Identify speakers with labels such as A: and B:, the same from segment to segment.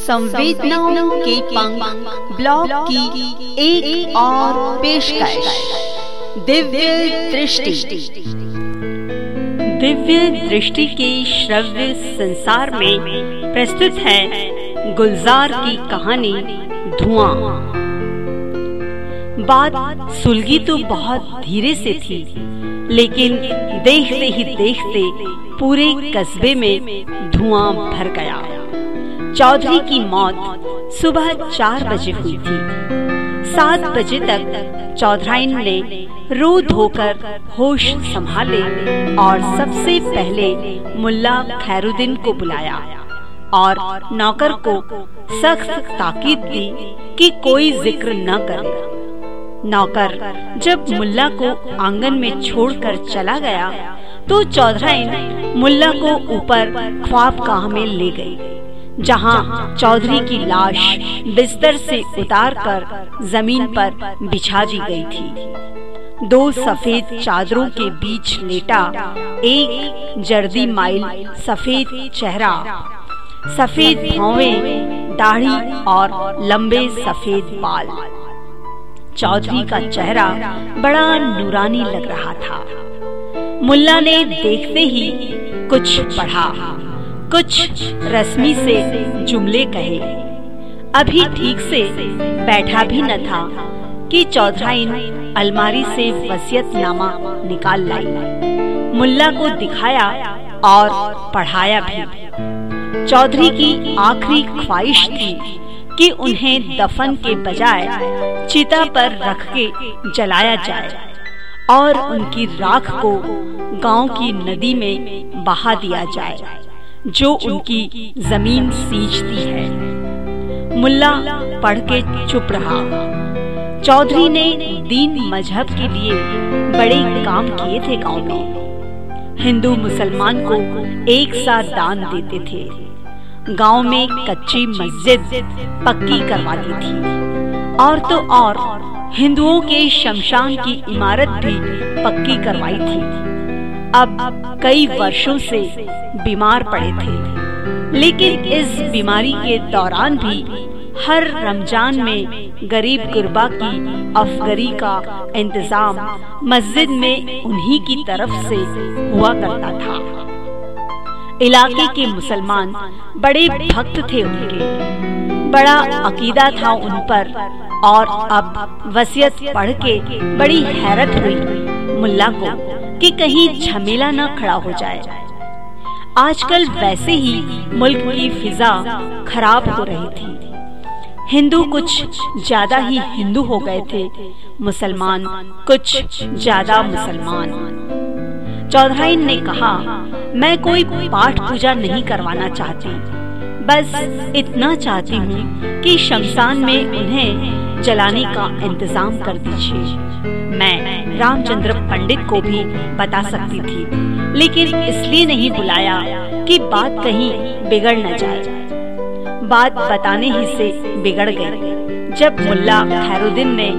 A: संवेदनाओं के पंख ब्लॉग की एक, एक और पेश दिव्य दृष्टि।
B: दिव्य दृष्टि के श्रव्य संसार में प्रस्तुत है गुलजार की कहानी धुआँ। बात सुलगी तो बहुत धीरे से थी लेकिन देखते ही देखते पूरे कस्बे में धुआँ भर गया। चौधरी की मौत सुबह चार बजे हुई थी। सात बजे तक चौधराइन ने रो धोकर होश संभाले और सबसे पहले मुल्ला खैरुद्दीन को बुलाया और नौकर को सख्त ताकीद दी कि कोई ज़िक्र न करे। नौकर जब मुल्ला को आँगन में छोड़कर चला गया तो चौधराइन मुल्ला को ऊपर ख्वाब गाह में ले गई जहाँ चौधरी की लाश बिस्तर से उतारकर ज़मीन पर बिछा दी गई थी। दो सफ़ेद चादरों के बीच लेटा एक जर्दी माइल सफ़ेद चेहरा, सफ़ेद भौवे, दाढ़ी और लंबे सफ़ेद बाल। चौधरी का चेहरा बड़ा नूरानी लग रहा था। मुल्ला ने देखते ही कुछ पढ़ा। कुछ रश्मि से जुमले कहे। अभी ठीक से बैठा भी न था कि चौधराइन अलमारी से वसीयतनामा निकाल लाई। मुल्ला को दिखाया और पढ़ाया भी। चौधरी की आखिरी ख्वाहिश थी कि उन्हें दफन के बजाय चिता पर रख के जलाया जाए और उनकी राख को गाँव की नदी में बहा दिया जाए। जो उनकी ज़मीन सींचती है। मुल्ला पढ़ के चुप रहा। चौधरी ने दीन मज़हब के लिए बड़े काम किए थे गाँव में। हिंदू मुसलमान को एक साथ दान देते थे। गाँव में कच्ची मस्जिद पक्की करवा दी थी। और तो और, हिंदुओं के शमशान की इमारत भी पक्की करवाई थी। अब कई वर्षों से बीमार पड़े थे। लेकिन इस बीमारी के दौरान भी हर रमज़ान में गरीब गुरबा की अफगरी का इंतज़ाम मस्जिद में उन्हीं की तरफ़ से हुआ करता था। इलाके के मुसलमान बड़े भक्त थे उनके। बड़ा अकीदा था उन पर और अब वसीयत पढ़ के बड़ी हैरत हुई मुल्ला को। कि कहीं झमेला न खड़ा हो जाए। आजकल वैसे ही मुल्क की फिजा खराब हो रही थी। हिंदू कुछ ज़्यादा ही हिंदू हो गए थे, मुसलमान कुछ ज़्यादा मुसलमान। चौधराइन ने कहा, मैं कोई पाठ पूजा नहीं करवाना चाहती। बस इतना चाहती हूँ कि शमशान में उन्हें जलाने का इंतज़ाम कर दीजिए। मैं रामचंद्र पंडित को भी बता सकती थी। लेकिन इसलिए नहीं बुलाया कि बात कहीं बिगड़ न जाए। बात बताने ही से बिगड़ गई। जब मुल्ला खैरुद्दीन ने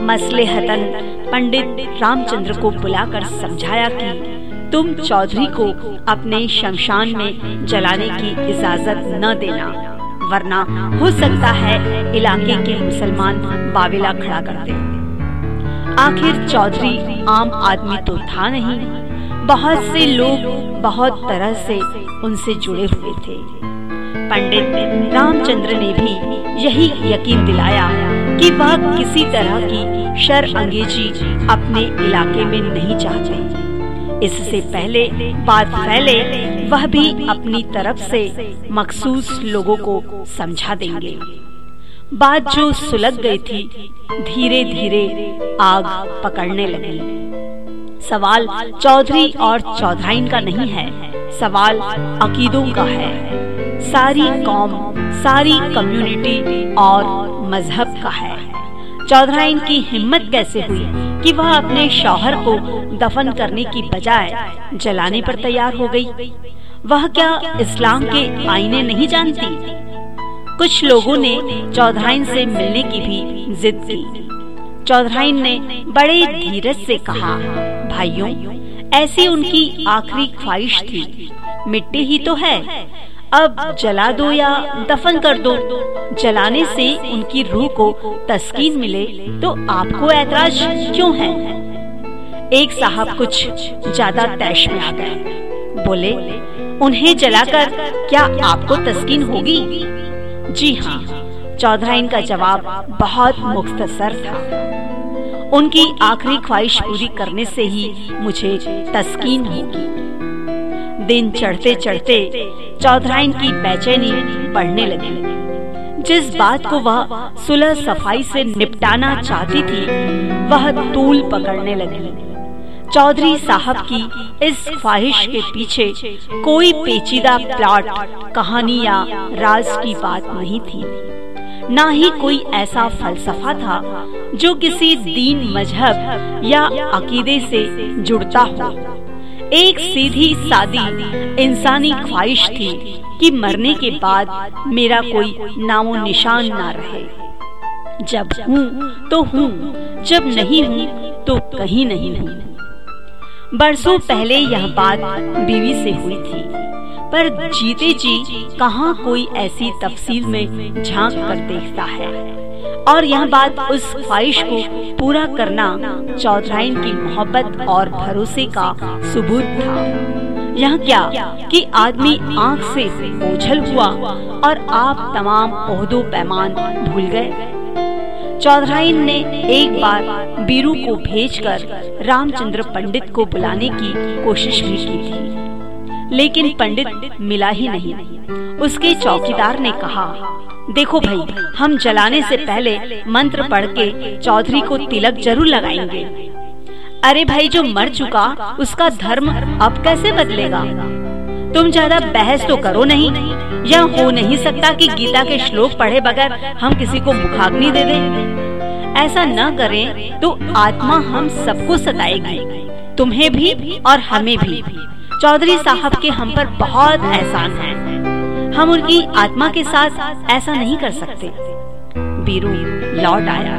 B: मसले हतन पंडित रामचंद्र को बुलाकर समझाया कि तुम चौधरी को अपने शमशान में जलाने की इजाज़त न देना, वरना हो सकता है इलाके के मुसलमान बाविला खड़ा कर दे। आखिर चौधरी आम आदमी तो था नहीं। बहुत से लोग बहुत तरह से उनसे जुड़े हुए थे। पंडित रामचंद्र ने भी यही यकीन दिलाया कि वह किसी तरह की शर अंगेजी अपने इलाके में नहीं चाहते। इससे पहले बात फैले, वह भी अपनी तरफ़ से मखसूस लोगों को समझा देंगे। बात जो सुलग गई थी, धीरे धीरे आग पकड़ने लगी। सवाल चौधरी और चौधराइन का नहीं है, सवाल अकीदों का है। सारी कौम, सारी कम्युनिटी और मज़हब का है। चौधराइन की हिम्मत कैसे हुई कि वह अपने शौहर को दफन करने की बजाय जलाने पर तैयार हो गई? वह क्या इस्लाम के आईने नहीं जानती? कुछ लोगों ने चौधराइन से मिलने की भी जिद की। चौधराइन ने बड़े धीरज से कहा, भाइयों, ऐसी उनकी आखिरी ख्वाहिश थी। मिट्टी ही तो है। अब जला दो या दफन कर दो। जलाने से उनकी रूह को तस्कीन मिले तो आपको ऐतराज क्यों है? एक साहब कुछ ज़्यादा तैश में आ गए। बोले, उन्हें जलाकर क्या आपको तस्कीन होगी? जी हाँ चौधराइन का जवाब बहुत मुख्तसर था। उनकी आखिरी ख्वाहिश पूरी करने से ही मुझे तस्कीन होगी। दिन चढ़ते चढ़ते चौधराइन की बेचैनी बढ़ने लगी। जिस बात को वह सुलह सफ़ाई से निपटाना चाहती थी, वह तूल पकड़ने लगी। चौधरी साहब की इस ख्वाहिश के पीछे कोई पेचीदा प्लाट, कहानी या राज की बात नहीं थी। न ही कोई ऐसा फलसफा था जो किसी दीन मज़हब या अकीदे से जुड़ता हो। एक सीधी सादी इंसानी ख्वाहिश थी कि मरने के बाद मेरा कोई नामो निशान ना रहे। जब हूँ तो हूँ, जब नहीं हूँ तो कहीं नहीं हूँ। बरसों पहले यह बात बीवी से हुई थी, पर जीते जी कहाँ कोई ऐसी तफसील में झाँक कर देखता है? और यह बात उस ख्वाहिश को पूरा करना चौधराइन की मोहब्बत और भरोसे का सबूत था। यह क्या कि आदमी आँख से ओझल हुआ और आप तमाम पैमान भूल गए? चौधराइन ने एक बार बीरू को भेजकर रामचंद्र पंडित को बुलाने की कोशिश भी की थी। लेकिन पंडित मिला ही नहीं। उसके चौकीदार ने कहा, देखो भाई, हम जलाने से पहले मंत्र पढ़ के चौधरी को तिलक ज़रूर लगाएँगे। अरे भाई, जो मर चुका, उसका धर्म अब कैसे बदलेगा? तुम ज़्यादा बहस तो करो नहीं यह हो नहीं सकता कि गीता के श्लोक पढ़े बगैर हम किसी को मुखाग्नि दे दें। ऐसा न करें तो आत्मा हम सबको सताएगी, तुम्हें भी और हमें भी। चौधरी साहब के हम पर बहुत एहसान है। हम उनकी आत्मा के साथ ऐसा नहीं कर सकते। बीरू लौट आया।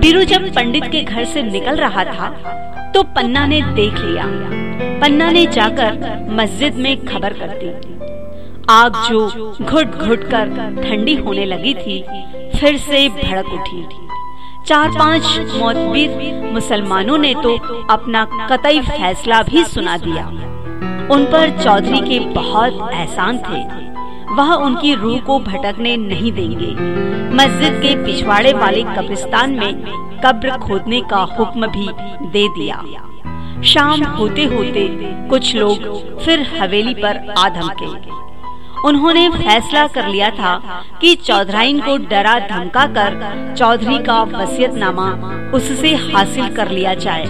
B: बीरू जब पंडित के घर से निकल रहा था तो पन्ना ने देख लिया। पन्ना ने जाकर मस्जिद में खबर कर दी आग जो घुट घुट कर ठंडी होने लगी थी, फिर से भड़क उठी। चार पाँच मोतबीर मुसलमानों ने तो अपना कतई फैसला भी सुना दिया। उन पर चौधरी के बहुत एहसान थे। वह उनकी रूह को भटकने नहीं देंगे। मस्जिद के पिछवाड़े वाले कब्रिस्तान में कब्र खोदने का हुक्म भी दे दिया। शाम होते होते कुछ लोग फिर हवेली पर आ धमके। उन्होंने फैसला कर लिया था कि चौधराइन को डरा धमका कर चौधरी का वसीयतनामा उससे हासिल कर लिया जाए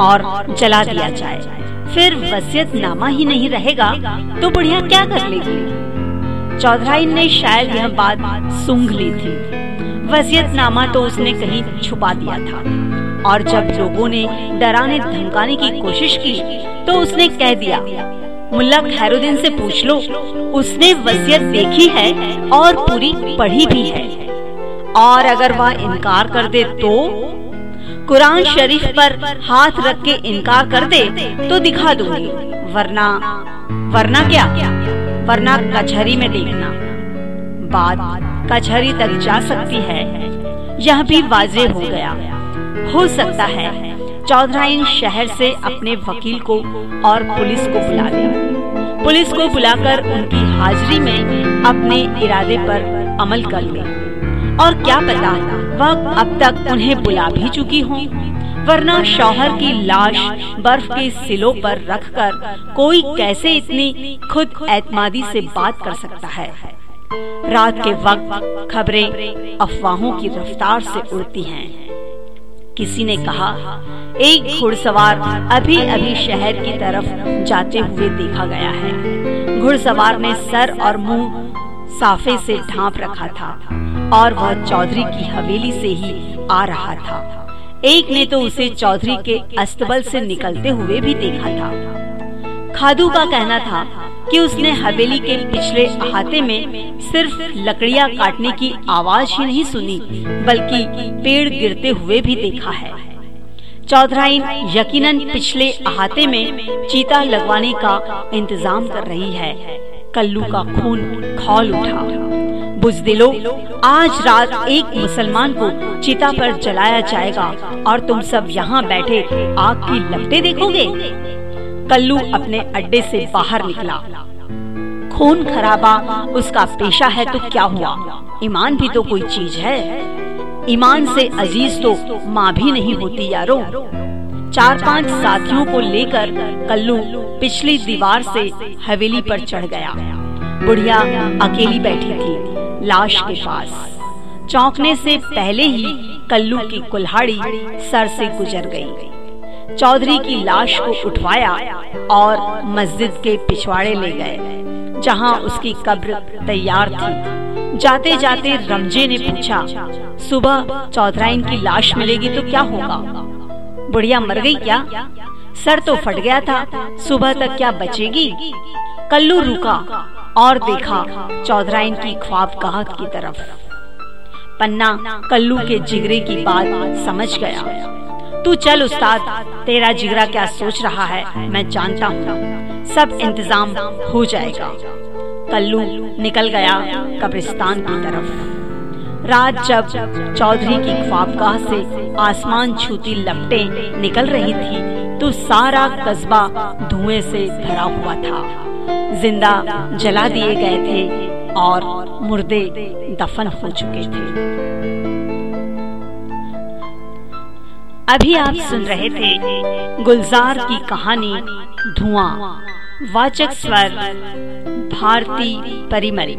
B: और जला दिया जाए। फिर वसीयतनामा ही नहीं रहेगा तो बुढ़िया क्या कर लेगी? चौधराइन ने शायद यह बात सूंघ ली थी। वसीयतनामा तो उसने कहीं छुपा दिया था। और जब लोगों ने डराने धमकाने की कोशिश की तो उसने कह दिया, मुल्ला खैरुद्दीन से पूछ लो, उसने वसीयत देखी है और पूरी पढ़ी भी है। और अगर वह इनकार कर दे तो? कुरान शरीफ पर हाथ रख के इनकार कर दे तो दिखा दूँगी। वरना वरना क्या? वरना कचहरी में देखना। बात कचहरी तक जा सकती है। यह भी वाजे हो गया। हो सकता है। चौधराइन शहर से अपने वकील को और पुलिस को बुला ले। पुलिस को बुलाकर उनकी हाजिरी में अपने इरादे पर अमल कर ले। और क्या पता वह अब तक उन्हें बुला भी चुकी हो, वरना शौहर की लाश बर्फ़ के सिलों पर रखकर कोई कैसे इतनी खुद एतमादी से बात कर सकता है? रात के वक्त खबरें अफवाहों की रफ्तार से उड़ती हैं। किसी ने कहा, एक घुड़सवार अभी अभी शहर की तरफ़ जाते हुए देखा गया है। घुड़सवार ने सर और मुँह साफे से ढांप रखा था और वह चौधरी की हवेली से ही आ रहा था। एक ने तो उसे चौधरी के अस्तबल से निकलते हुए भी देखा था। खादू का कहना था कि उसने हवेली के पिछले अहाते में सिर्फ़ लकड़ियाँ काटने की आवाज़ ही नहीं सुनी, बल्कि पेड़ गिरते हुए भी देखा है। चौधराइन यकीनन पिछले अहाते में चीता लगवाने का इंतज़ाम कर रही है। कल्लू का खून खौल उठा। बुजदिलो, आज रात एक मुसलमान को चिता पर जलाया जाएगा और तुम सब यहाँ बैठे आग की लपटे देखोगे? कल्लू अपने अड्डे से बाहर निकला। खून खराबा उसका पेशा है तो क्या हुआ? ईमान भी तो कोई चीज़ है। ईमान से अज़ीज़ तो माँ भी नहीं होती यारो। चार पाँच साथियों को लेकर कल्लू पिछली दीवार से हवेली पर चढ़ गया। बुढ़िया अकेली बैठी थी, लाश के पास। चौंकने से पहले ही कल्लू की कुल्हाड़ी सर से गुजर गई। चौधरी की लाश को उठवाया और मस्जिद के पिछवाड़े ले गए, जहाँ उसकी कब्र तैयार थी। जाते जाते रमजे ने पूछा, सुबह चौधराइन की लाश मिलेगी तो क्या होगा? बुढ़िया मर गई क्या? सर तो फट गया था, सुबह तक क्या बचेगी? कल्लू रुका और देखा चौधराइन की ख्वाब गाहक की तरफ़। पन्ना कल्लू के जिगरे की बात समझ गया। तू चल उस्ताद, तेरा जिगरा क्या सोच रहा है, मैं जानता हूँ। सब इंतज़ाम हो जाएगा। कल्लू निकल गया कब्रिस्तान की तरफ़। रात जब चौधरी की ख्वाबगाह से आसमान छूती लपटे निकल रही थी तो सारा कस्बा धुएँ से भरा हुआ था। ज़िंदा जला दिए गए थे और मुर्दे दफन हो चुके थे। अभी आप सुन रहे थे गुलजार की कहानी धुआँ वाचक स्वर भारती परिमरी